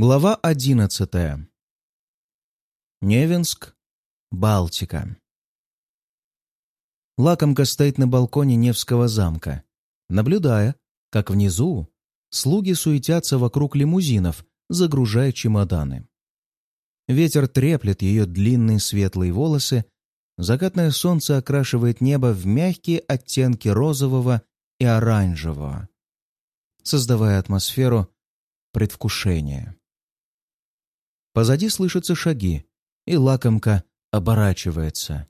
Глава одиннадцатая. Невинск, Балтика. Лакомка стоит на балконе Невского замка, наблюдая, как внизу слуги суетятся вокруг лимузинов, загружая чемоданы. Ветер треплет ее длинные светлые волосы, закатное солнце окрашивает небо в мягкие оттенки розового и оранжевого, создавая атмосферу предвкушения. Позади слышатся шаги, и лакомка оборачивается.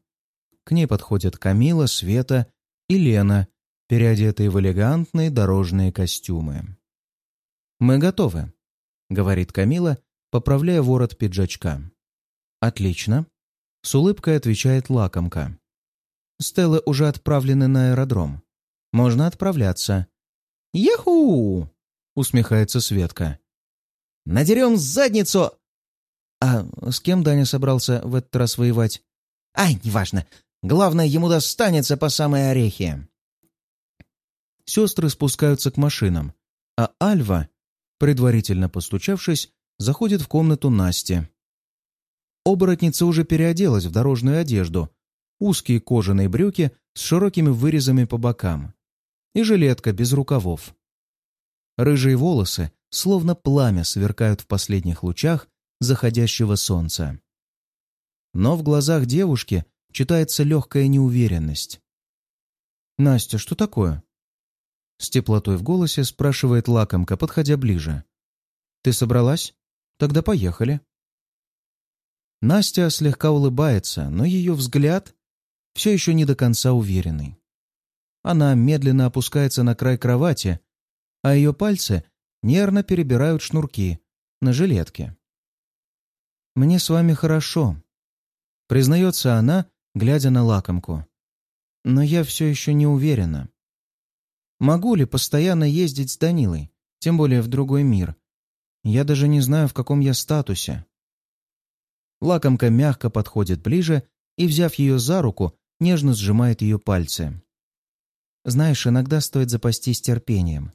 К ней подходят Камила, Света и Лена, переодетые в элегантные дорожные костюмы. «Мы готовы», — говорит Камила, поправляя ворот пиджачка. «Отлично», — с улыбкой отвечает лакомка. «Стеллы уже отправлены на аэродром. Можно отправляться». «Яху!» — усмехается Светка. «Надерем задницу а с кем Даня собрался в этот раз воевать? Ай, неважно. Главное, ему достанется по самой орехи. Сестры спускаются к машинам, а Альва, предварительно постучавшись, заходит в комнату Насти. Оборотница уже переоделась в дорожную одежду, узкие кожаные брюки с широкими вырезами по бокам и жилетка без рукавов. Рыжие волосы, словно пламя, сверкают в последних лучах заходящего солнца. Но в глазах девушки читается легкая неуверенность. «Настя, что такое?» С теплотой в голосе спрашивает лакомка, подходя ближе. «Ты собралась? Тогда поехали». Настя слегка улыбается, но ее взгляд все еще не до конца уверенный. Она медленно опускается на край кровати, а ее пальцы нервно перебирают шнурки на жилетке. «Мне с вами хорошо», — признается она, глядя на лакомку. «Но я все еще не уверена. Могу ли постоянно ездить с Данилой, тем более в другой мир? Я даже не знаю, в каком я статусе». Лакомка мягко подходит ближе и, взяв ее за руку, нежно сжимает ее пальцы. «Знаешь, иногда стоит запастись терпением».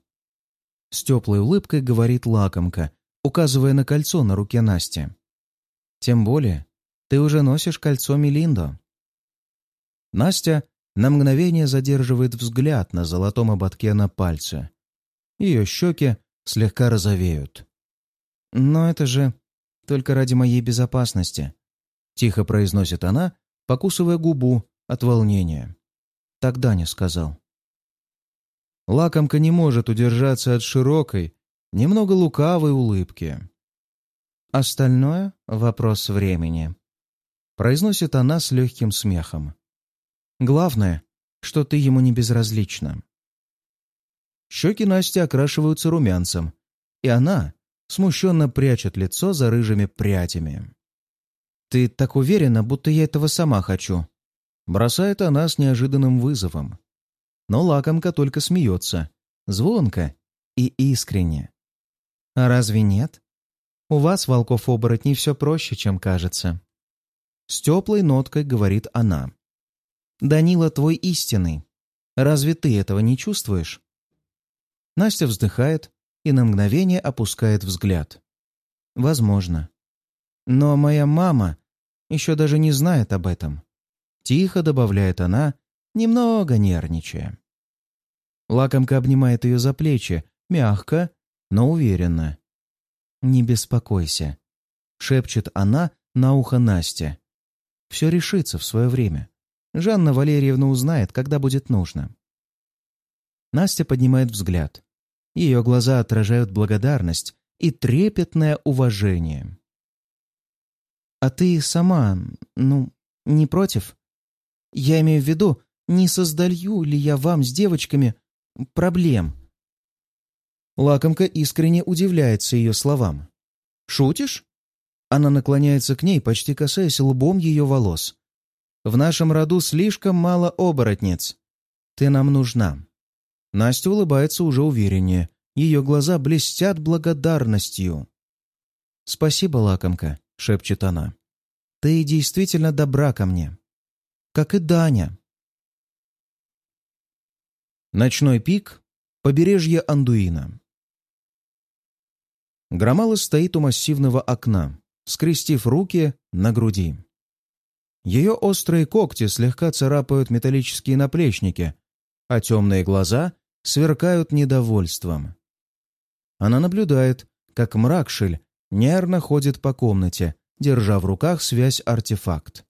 С теплой улыбкой говорит лакомка, указывая на кольцо на руке Насти. Тем более, ты уже носишь кольцо Мелиндо. Настя на мгновение задерживает взгляд на золотом ободке на пальце. Ее щеки слегка розовеют. «Но это же только ради моей безопасности», — тихо произносит она, покусывая губу от волнения. Так Даня сказал. Лакомка не может удержаться от широкой, немного лукавой улыбки. Остальное — вопрос времени. Произносит она с легким смехом. Главное, что ты ему не безразлична. Щеки Насти окрашиваются румянцем, и она смущенно прячет лицо за рыжими прядями. «Ты так уверена, будто я этого сама хочу», бросает она с неожиданным вызовом. Но лакомка только смеется, звонко и искренне. «А разве нет?» У вас, волков-оборотней, все проще, чем кажется. С теплой ноткой говорит она. Данила твой истинный. Разве ты этого не чувствуешь? Настя вздыхает и на мгновение опускает взгляд. Возможно. Но моя мама еще даже не знает об этом. Тихо добавляет она, немного нервничая. Лакомка обнимает ее за плечи, мягко, но уверенно. «Не беспокойся», — шепчет она на ухо Насте. «Все решится в свое время. Жанна Валерьевна узнает, когда будет нужно». Настя поднимает взгляд. Ее глаза отражают благодарность и трепетное уважение. «А ты сама, ну, не против? Я имею в виду, не создалью ли я вам с девочками проблем?» Лакомка искренне удивляется ее словам. «Шутишь?» Она наклоняется к ней, почти касаясь лбом ее волос. «В нашем роду слишком мало оборотниц. Ты нам нужна». Настя улыбается уже увереннее. Ее глаза блестят благодарностью. «Спасибо, лакомка», — шепчет она. «Ты действительно добра ко мне. Как и Даня». Ночной пик — побережье Андуина. Громала стоит у массивного окна, скрестив руки на груди. Ее острые когти слегка царапают металлические наплечники, а темные глаза сверкают недовольством. Она наблюдает, как Мракшель нервно ходит по комнате, держа в руках связь-артефакт.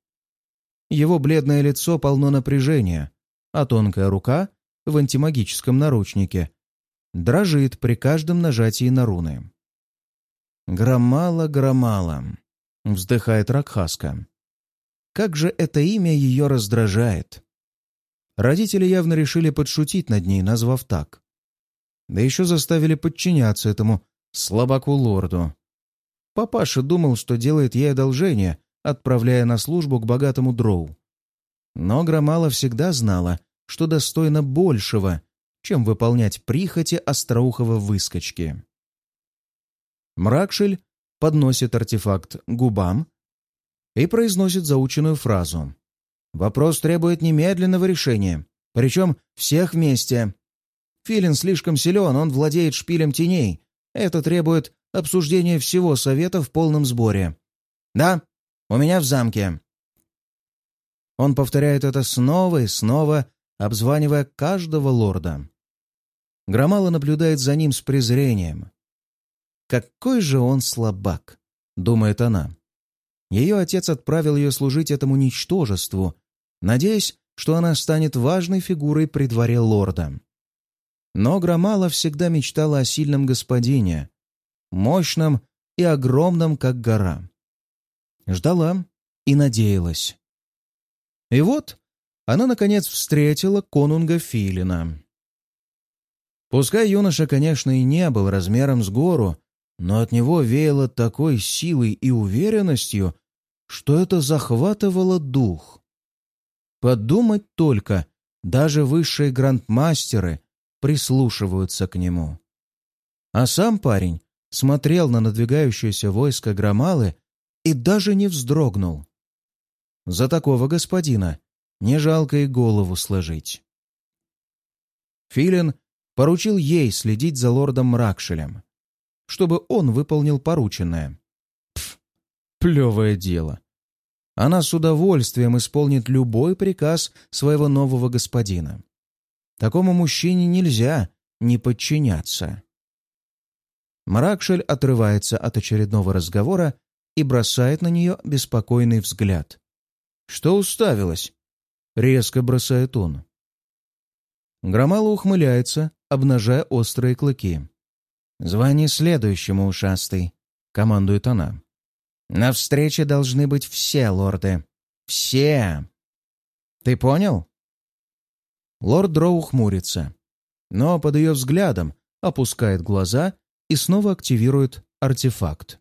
Его бледное лицо полно напряжения, а тонкая рука в антимагическом наручнике дрожит при каждом нажатии на руны. «Громала, громала», — вздыхает Ракхаска. «Как же это имя ее раздражает!» Родители явно решили подшутить над ней, назвав так. Да еще заставили подчиняться этому слабаку-лорду. Папаша думал, что делает ей одолжение, отправляя на службу к богатому дроу. Но Громала всегда знала, что достойна большего, чем выполнять прихоти остроухого выскочки. Мракшель подносит артефакт губам и произносит заученную фразу. «Вопрос требует немедленного решения, причем всех вместе. Филин слишком силен, он владеет шпилем теней. Это требует обсуждения всего совета в полном сборе. Да, у меня в замке». Он повторяет это снова и снова, обзванивая каждого лорда. Громала наблюдает за ним с презрением. «Какой же он слабак!» — думает она. Ее отец отправил ее служить этому ничтожеству, надеясь, что она станет важной фигурой при дворе лорда. Но Громала всегда мечтала о сильном господине, мощном и огромном, как гора. Ждала и надеялась. И вот она, наконец, встретила конунга Филина. Пускай юноша, конечно, и не был размером с гору, но от него веяло такой силой и уверенностью, что это захватывало дух. Подумать только, даже высшие грандмастеры прислушиваются к нему. А сам парень смотрел на надвигающееся войско Громалы и даже не вздрогнул. За такого господина не жалко и голову сложить. Филин поручил ей следить за лордом Мракшелем, чтобы он выполнил порученное. Пф, плевое дело. Она с удовольствием исполнит любой приказ своего нового господина. Такому мужчине нельзя не подчиняться. Мракшель отрывается от очередного разговора и бросает на нее беспокойный взгляд. «Что уставилась?» — резко бросает он. Громала ухмыляется, обнажая острые клыки. «Звони следующему, ушастый», — командует она. «На встрече должны быть все лорды. Все! Ты понял?» Лорд Дроу хмурится, но под ее взглядом опускает глаза и снова активирует артефакт.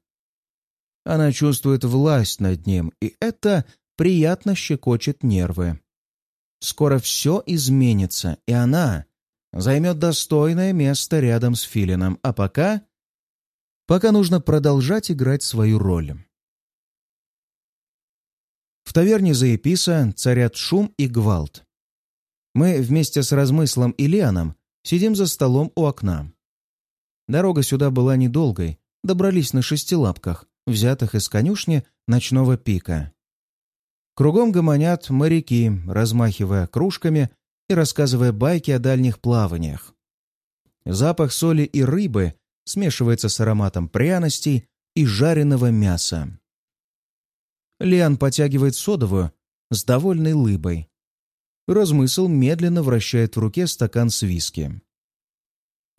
Она чувствует власть над ним, и это приятно щекочет нервы. Скоро все изменится, и она займет достойное место рядом с Филином, а пока... Пока нужно продолжать играть свою роль. В таверне за Эписа царят шум и гвалт. Мы вместе с Размыслом и Лианом сидим за столом у окна. Дорога сюда была недолгой, добрались на шестилапках, взятых из конюшни ночного пика. Кругом гомонят моряки, размахивая кружками и рассказывая байки о дальних плаваниях. Запах соли и рыбы смешивается с ароматом пряностей и жареного мяса. Лиан потягивает содовую с довольной лыбой. Размысл медленно вращает в руке стакан с виски.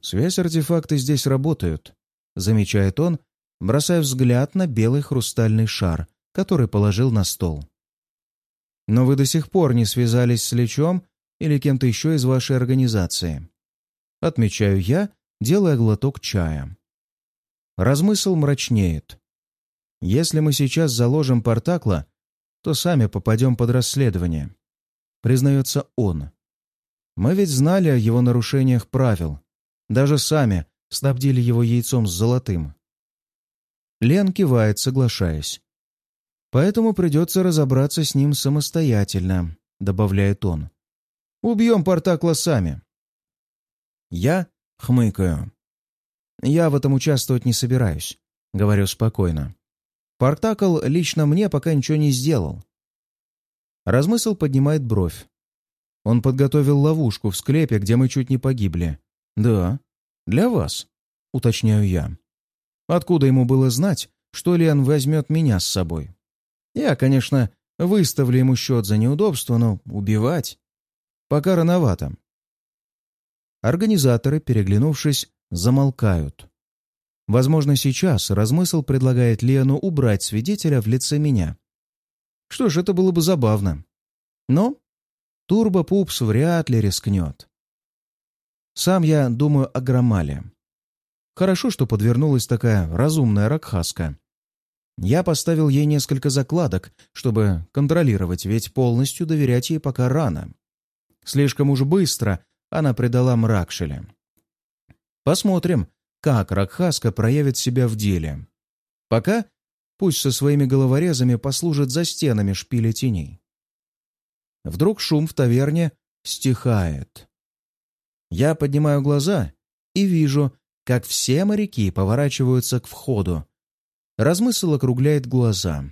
«Связь-артефакты здесь работают», — замечает он, бросая взгляд на белый хрустальный шар, который положил на стол. «Но вы до сих пор не связались с Лечом или кем-то еще из вашей организации?» Отмечаю я, делая глоток чая. Размысл мрачнеет. Если мы сейчас заложим Портакла, то сами попадем под расследование. Признается он. Мы ведь знали о его нарушениях правил. Даже сами снабдили его яйцом с золотым. Лен кивает, соглашаясь. «Поэтому придется разобраться с ним самостоятельно», — добавляет он. «Убьем Портакла сами». Я хмыкаю. «Я в этом участвовать не собираюсь», — говорю спокойно. «Спартакл лично мне пока ничего не сделал». Размысл поднимает бровь. Он подготовил ловушку в склепе, где мы чуть не погибли. «Да, для вас», — уточняю я. Откуда ему было знать, что Лен возьмет меня с собой? Я, конечно, выставлю ему счет за неудобство, но убивать пока рановато. Организаторы, переглянувшись, замолкают. Возможно, сейчас размысл предлагает Лену убрать свидетеля в лице меня. Что ж, это было бы забавно. Но Турбо-пупс вряд ли рискнет. Сам я думаю о Громале. Хорошо, что подвернулась такая разумная ракхаска. Я поставил ей несколько закладок, чтобы контролировать, ведь полностью доверять ей пока рано. Слишком уж быстро она предала Мракшеля. Посмотрим, как Ракхаска проявит себя в деле. Пока пусть со своими головорезами послужит за стенами шпиля теней. Вдруг шум в таверне стихает. Я поднимаю глаза и вижу, как все моряки поворачиваются к входу. Размысл округляет глаза.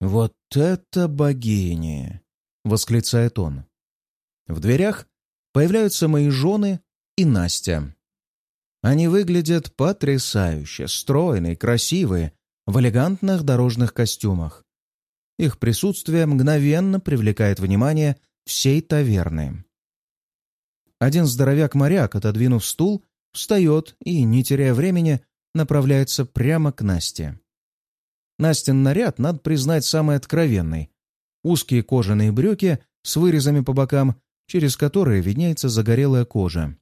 «Вот это богини!» — восклицает он. В дверях появляются мои жены и Настя. Они выглядят потрясающе, стройные, красивые, в элегантных дорожных костюмах. Их присутствие мгновенно привлекает внимание всей таверны. Один здоровяк-моряк, отодвинув стул, встает и, не теряя времени, направляется прямо к Насте. Настин наряд, надо признать, самый откровенный. Узкие кожаные брюки с вырезами по бокам, через которые виднеется загорелая кожа.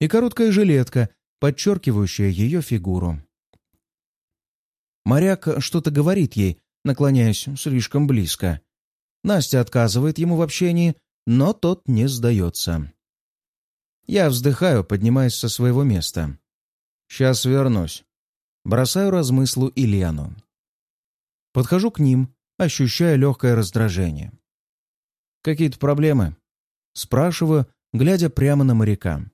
И короткая жилетка, подчеркивающая ее фигуру. Моряк что-то говорит ей, наклоняясь слишком близко. Настя отказывает ему в общении, но тот не сдается. Я вздыхаю, поднимаясь со своего места. «Сейчас вернусь». Бросаю размыслу Ильяну. Подхожу к ним, ощущая легкое раздражение. «Какие-то проблемы?» Спрашиваю, глядя прямо на моряка.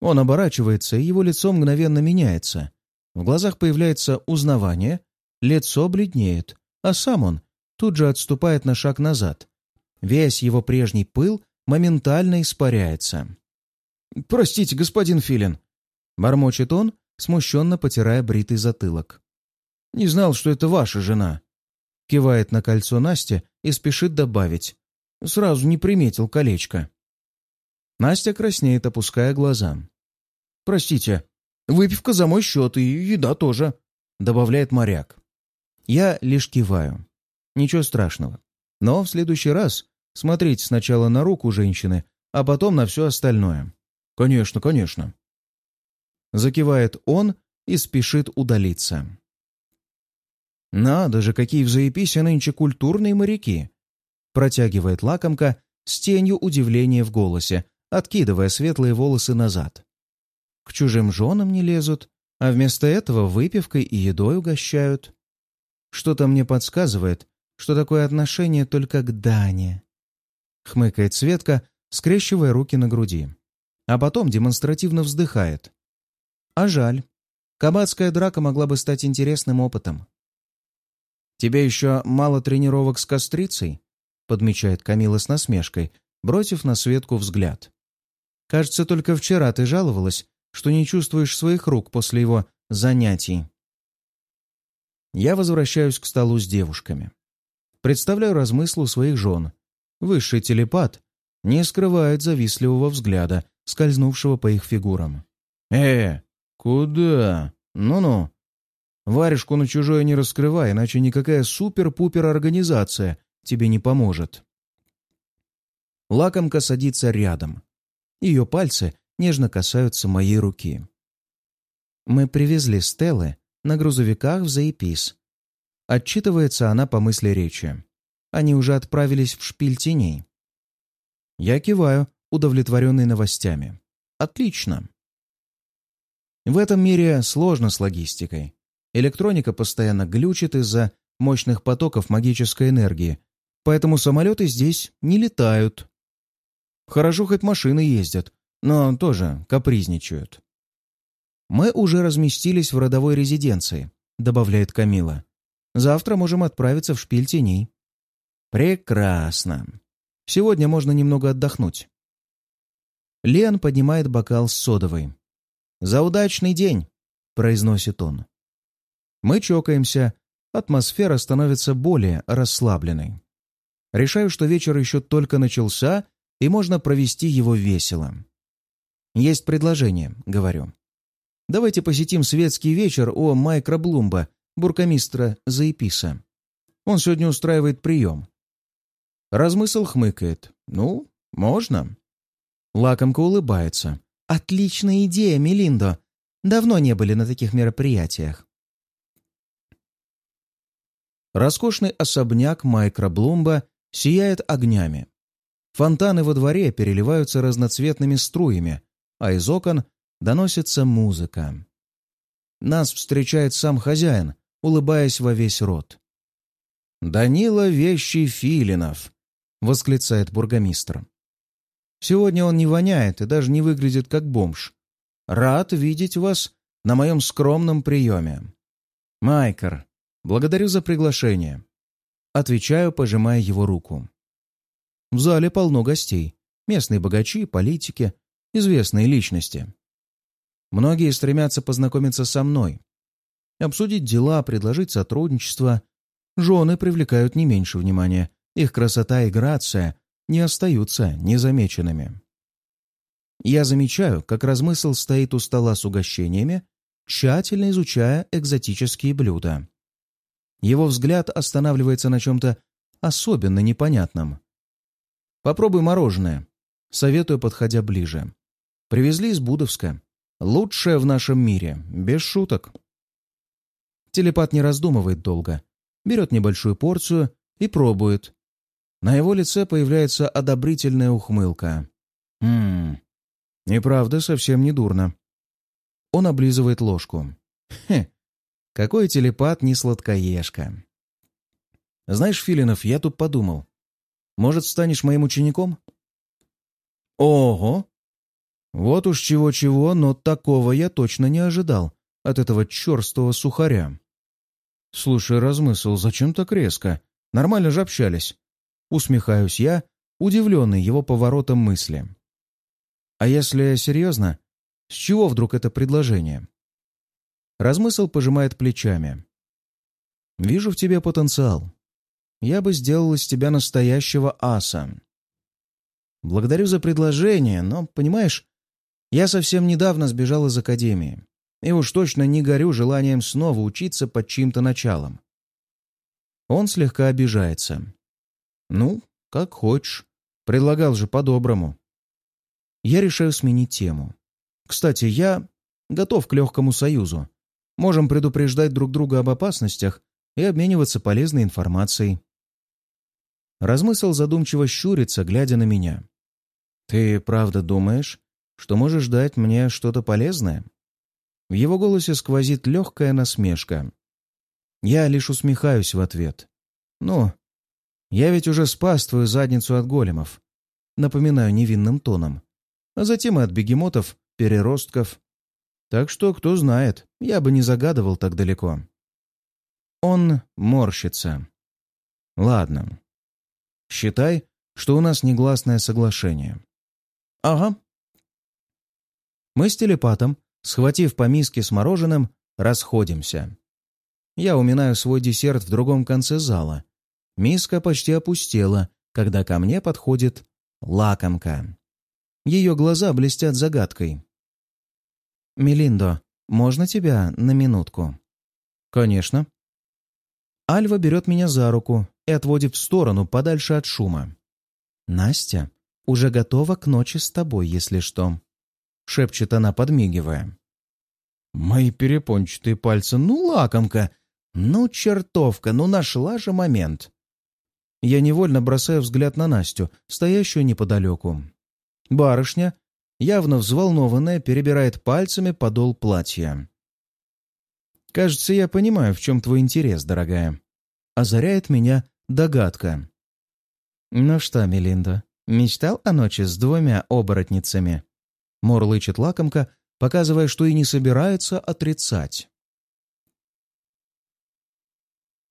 Он оборачивается, и его лицо мгновенно меняется. В глазах появляется узнавание, лицо бледнеет, а сам он тут же отступает на шаг назад. Весь его прежний пыл моментально испаряется. «Простите, господин Филин», — бормочет он, смущенно потирая бритый затылок. «Не знал, что это ваша жена». Кивает на кольцо Настя и спешит добавить. Сразу не приметил колечко. Настя краснеет, опуская глаза. «Простите, выпивка за мой счет и еда тоже», — добавляет моряк. Я лишь киваю. Ничего страшного. Но в следующий раз смотреть сначала на руку женщины, а потом на все остальное. «Конечно, конечно». Закивает он и спешит удалиться. «Надо же, какие в заеписи нынче культурные моряки!» Протягивает лакомка с тенью удивления в голосе, откидывая светлые волосы назад. К чужим женам не лезут, а вместо этого выпивкой и едой угощают. Что-то мне подсказывает, что такое отношение только к Дане. Хмыкает Светка, скрещивая руки на груди. А потом демонстративно вздыхает. А жаль. Кабацкая драка могла бы стать интересным опытом. «Тебе еще мало тренировок с кострицей?» Подмечает Камила с насмешкой, бросив на Светку взгляд. «Кажется, только вчера ты жаловалась, что не чувствуешь своих рук после его занятий». Я возвращаюсь к столу с девушками. Представляю размыслу своих жен. Высший телепат не скрывает завистливого взгляда, скользнувшего по их фигурам. «Э, куда? Ну-ну. Варежку на чужое не раскрывай, иначе никакая супер-пупер организация тебе не поможет». Лакомка садится рядом. Ее пальцы нежно касаются моей руки. Мы привезли Стеллы на грузовиках в Заепис. Отчитывается она по мысли речи. Они уже отправились в шпиль теней. Я киваю, удовлетворенный новостями. Отлично. В этом мире сложно с логистикой. Электроника постоянно глючит из-за мощных потоков магической энергии, поэтому самолеты здесь не летают. Хорошо, хоть машины ездят, но тоже капризничают. «Мы уже разместились в родовой резиденции», — добавляет Камила. «Завтра можем отправиться в шпиль теней». «Прекрасно. Сегодня можно немного отдохнуть». Лен поднимает бокал с содовой. «За удачный день!» — произносит он. Мы чокаемся, атмосфера становится более расслабленной. Решаю, что вечер еще только начался, и можно провести его весело. «Есть предложение», — говорю. «Давайте посетим светский вечер у Майкра Блумба, буркомистра Заеписа. Он сегодня устраивает прием». Размысл хмыкает. «Ну, можно». Лакомка улыбается. «Отличная идея, Мелиндо. Давно не были на таких мероприятиях». Роскошный особняк Майкра Блумба сияет огнями. Фонтаны во дворе переливаются разноцветными струями, а из окон доносится музыка. Нас встречает сам хозяин, улыбаясь во весь рот. «Данила Вещий Филинов!» — восклицает бургомистр. «Сегодня он не воняет и даже не выглядит как бомж. Рад видеть вас на моем скромном приеме. Майкер, благодарю за приглашение. Отвечаю, пожимая его руку. В зале полно гостей. Местные богачи, политики, известные личности. Многие стремятся познакомиться со мной. Обсудить дела, предложить сотрудничество. Жены привлекают не меньше внимания. Их красота и грация не остаются незамеченными. Я замечаю, как размысл стоит у стола с угощениями, тщательно изучая экзотические блюда. Его взгляд останавливается на чем-то особенно непонятном. «Попробуй мороженое», — советую, подходя ближе. «Привезли из Будовска. Лучшее в нашем мире, без шуток». Телепат не раздумывает долго. Берет небольшую порцию и пробует. На его лице появляется одобрительная ухмылка. «Ммм, и правда совсем не дурно». Он облизывает ложку. «Хе, какой телепат не сладкоежка. Знаешь, Филинов, я тут подумал. Может, станешь моим учеником? Ого! Вот уж чего-чего, но такого я точно не ожидал от этого черстого сухаря. Слушай, размысл, зачем так резко? Нормально же общались. Усмехаюсь я, удивленный его поворотом мысли. А если серьезно, с чего вдруг это предложение? Размысл пожимает плечами. «Вижу в тебе потенциал. Я бы сделал из тебя настоящего аса. Благодарю за предложение, но, понимаешь, я совсем недавно сбежал из академии, и уж точно не горю желанием снова учиться под чьим-то началом. Он слегка обижается. «Ну, как хочешь. Предлагал же по-доброму». Я решаю сменить тему. «Кстати, я готов к легкому союзу. Можем предупреждать друг друга об опасностях и обмениваться полезной информацией. Размысл задумчиво щурится, глядя на меня. «Ты правда думаешь, что можешь дать мне что-то полезное?» В его голосе сквозит легкая насмешка. Я лишь усмехаюсь в ответ. «Ну, я ведь уже спас твою задницу от големов», напоминаю невинным тоном. А затем и от бегемотов, переростков, так что, кто знает, я бы не загадывал так далеко. Он морщится. Ладно. Считай, что у нас негласное соглашение. Ага. Мы с телепатом, схватив по миске с мороженым, расходимся. Я уминаю свой десерт в другом конце зала. Миска почти опустела, когда ко мне подходит лакомка. Ее глаза блестят загадкой. «Мелиндо, можно тебя на минутку?» «Конечно». Альва берет меня за руку и отводит в сторону, подальше от шума. «Настя уже готова к ночи с тобой, если что», — шепчет она, подмигивая. «Мои перепончатые пальцы, ну, лакомка! Ну, чертовка, ну, нашла же момент!» Я невольно бросаю взгляд на Настю, стоящую неподалеку. Барышня явно взволнованная, перебирает пальцами подол платья. «Кажется, я понимаю, в чем твой интерес, дорогая». Озаряет меня догадка. «Ну что, Мелинда, мечтал о ночи с двумя оборотницами?» Мурлычет лакомка, показывая, что и не собирается отрицать.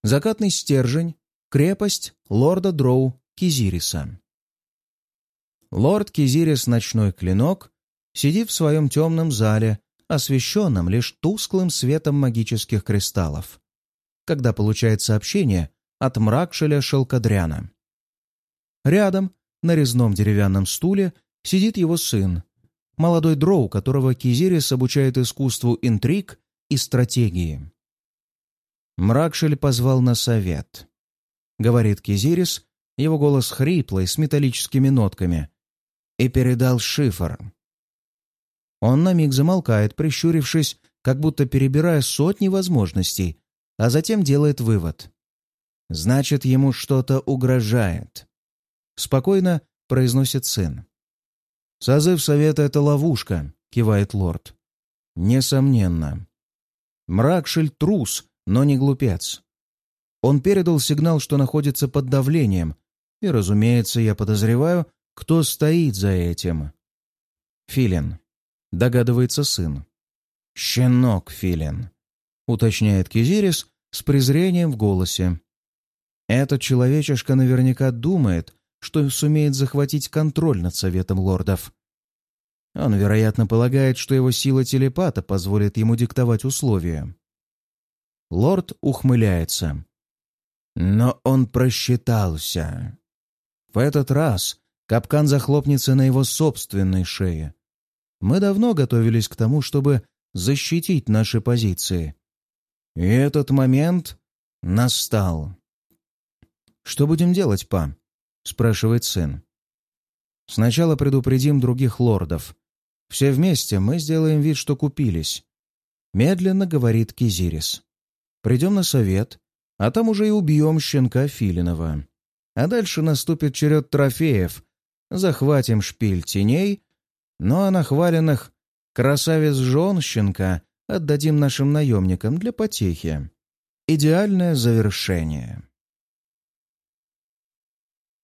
Закатный стержень — крепость лорда Дроу Кизириса. Лорд Кизирис Ночной Клинок сидит в своем темном зале, освещенном лишь тусклым светом магических кристаллов, когда получает сообщение от Мракшеля Шелкодряна. Рядом, на резном деревянном стуле, сидит его сын, молодой дроу, которого Кизирис обучает искусству интриг и стратегии. Мракшель позвал на совет. Говорит Кизирис, его голос хриплый, с металлическими нотками, и передал шифр. Он на миг замолкает, прищурившись, как будто перебирая сотни возможностей, а затем делает вывод. Значит, ему что-то угрожает. Спокойно произносит сын. «Созыв совета — это ловушка», — кивает лорд. «Несомненно. Мракшель — трус, но не глупец. Он передал сигнал, что находится под давлением, и, разумеется, я подозреваю, кто стоит за этим. Филин. Догадывается сын. «Щенок, Филин», — уточняет Кизирис с презрением в голосе. Этот человечишка наверняка думает, что сумеет захватить контроль над Советом Лордов. Он, вероятно, полагает, что его сила телепата позволит ему диктовать условия. Лорд ухмыляется. Но он просчитался. В этот раз капкан захлопнется на его собственной шее. Мы давно готовились к тому, чтобы защитить наши позиции. И этот момент настал. «Что будем делать, па?» — спрашивает сын. «Сначала предупредим других лордов. Все вместе мы сделаем вид, что купились». Медленно говорит Кизирис. «Придем на совет, а там уже и убьем щенка Филинова. А дальше наступит черед трофеев. Захватим шпиль теней, ну а нахваленных красавец жен щенка отдадим нашим наемникам для потехи. Идеальное завершение.